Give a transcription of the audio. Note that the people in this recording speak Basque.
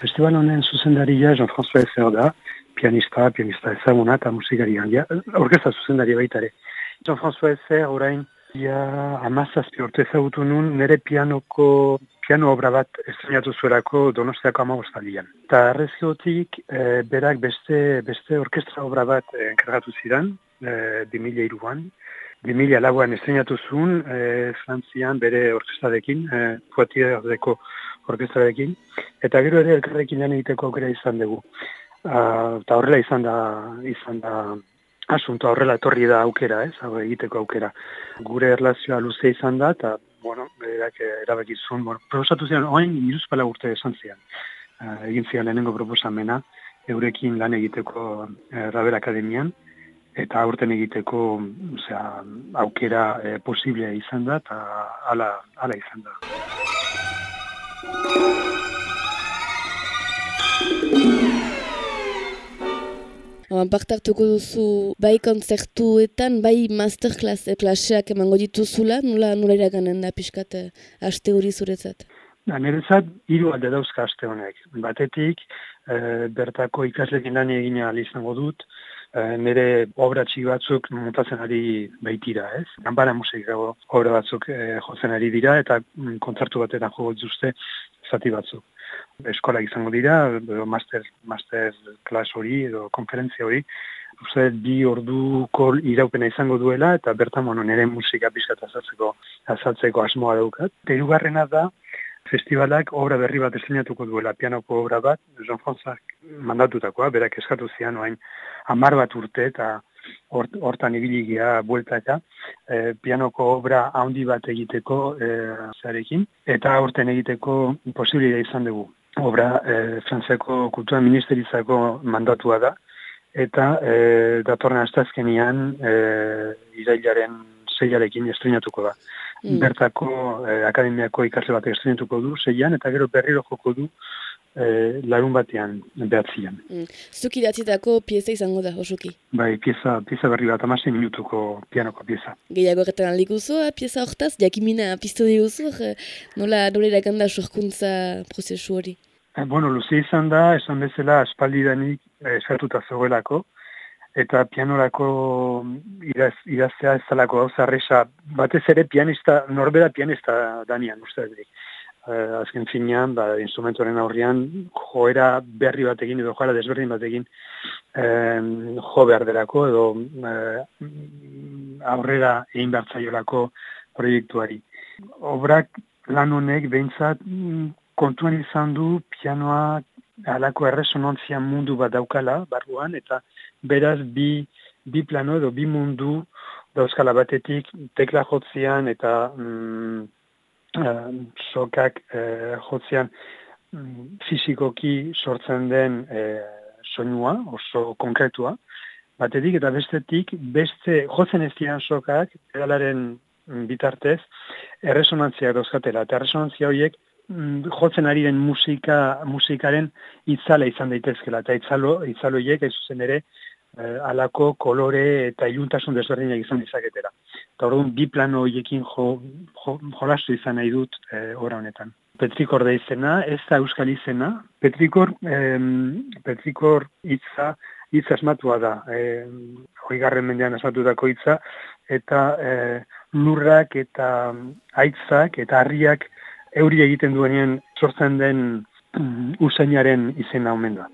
festival honen zuzendaria Jean-François Ezer da, pianista, pianista ezaguna eta musikari handia, orkesta zuzendari baitare. Jean-François Ezer orain, ja, amazazpi orte ezagutu nun, nire pianoko, piano obra bat estrenatu zuerako donostiako amagostalian. Eta arreziotik, e, berak beste, beste orkestra obra bat e, enkargatu ziren, e, 2000 iruan, 2000 lauan estrenatu zuen, e, Frantzian bere orkestarekin, e, Poitierdeko orkestrarekin, eta gero ere elkarrekin lan egiteko aukera izan dugu. Uh, eta horrela izan da, izan da, asunto horrela etorri da aukera, ez, hau egiteko aukera. Gure erlazioa luze izan da, eta, bueno, berak erabekizun, bueno, proposatu zian, oain, iruzpala urte esan zian. Uh, egin zian lehenengo proposamena, eurekin lan egiteko uh, Raber Akademian, eta aurten egiteko osea, aukera e, posible izan da, eta ala, ala izan da. Partartuko duzu bai konzertuetan, bai masterclass klaseak emango dituzula, nola, nola iraganen da pixkat eh, aste hori zuretzat? Da, niretzat, hiru alde dauzka aste honek. Batetik, e, bertako ikaslekin lan egin izango dut, e, nire obra txiki batzuk montatzen ari baitira, ez? Ganbara musikako obra batzuk e, jotzen ari dira, eta mm, kontzertu batetan jogo dituzte zati batzuk. Eskola izango dira, master, master klas hori, edo konferentzia hori, Uste, bi orduko iraupena izango duela, eta bertan, bueno, nire musika pixkat azaltzeko, azaltzeko asmoa daukat. Terugarrena da, festivalak obra berri bat estrenatuko duela, pianoko obra bat, Jean François mandatutakoa, berak eskatu zian, oain, amar bat urte, eta hortan or, ibiligia bueltaka, e, pianoko obra handi bat egiteko e, zarekin, eta horten egiteko posibilidea izan dugu. Obra e, Frantziako Kultura Ministerizako mandatua da, eta e, datorren astazkenian e, irailaren zeiarekin estrenatuko da. Mm. Bertako eh, akademiako ikasle bat estrenatuko du zeian, eta gero berriro joko du eh, larun batean behatzian. Mm. Zuki datzitako pieza izango da, osoki? Bai, pieza, pieza berri bat, amasen minutuko pianoko pieza. Gehiago erretan alikuzu, pieza hortaz, jakimina piztu diguzu, nola nola irakanda sorkuntza prozesu hori? Eh, bueno, luze izan da, esan bezala, espaldidanik eh, esatuta zogelako, eta pianorako idaz, idaztea ez talako zarresa, batez ere pianista, norbera pianista danian, uste dut. Uh, azken finean, ba, instrumentoren aurrian, joera berri batekin edo joera desberdin batekin um, jo behar delako edo uh, aurrera egin behar proiektuari. Obrak lan honek behintzat mm, kontuan izan du pianoa alako erresonantzia mundu bat daukala, barruan, eta beraz bi, bi plano edo bi mundu dauzkala batetik tekla jotzean eta mm, uh, sokak uh, jotzean mm, fizikoki sortzen den uh, soinua, oso konkretua, batetik eta bestetik beste jotzen ez dian sokak edalaren bitartez erresonantzia dauzkatela, eta erresonantzia horiek jotzen ari den musika, musikaren itzala izan daitezkela, eta itzalo, itzaloiek ez zuzen ere eh, alako kolore eta iluntasun desberdinak izan dizaketera. Eta orduan bi plano horiekin jo, jo, jolastu izan nahi dut eh, ora honetan. Petrikor da izena, ez da euskal izena. Petrikor, eh, Petrikor itza, itza asmatua da. Eh, Hoigarren mendean asmatutako itza, eta eh, lurrak eta aitzak eta harriak euri egiten duenean sortzen den mm, usainaren izena omen da.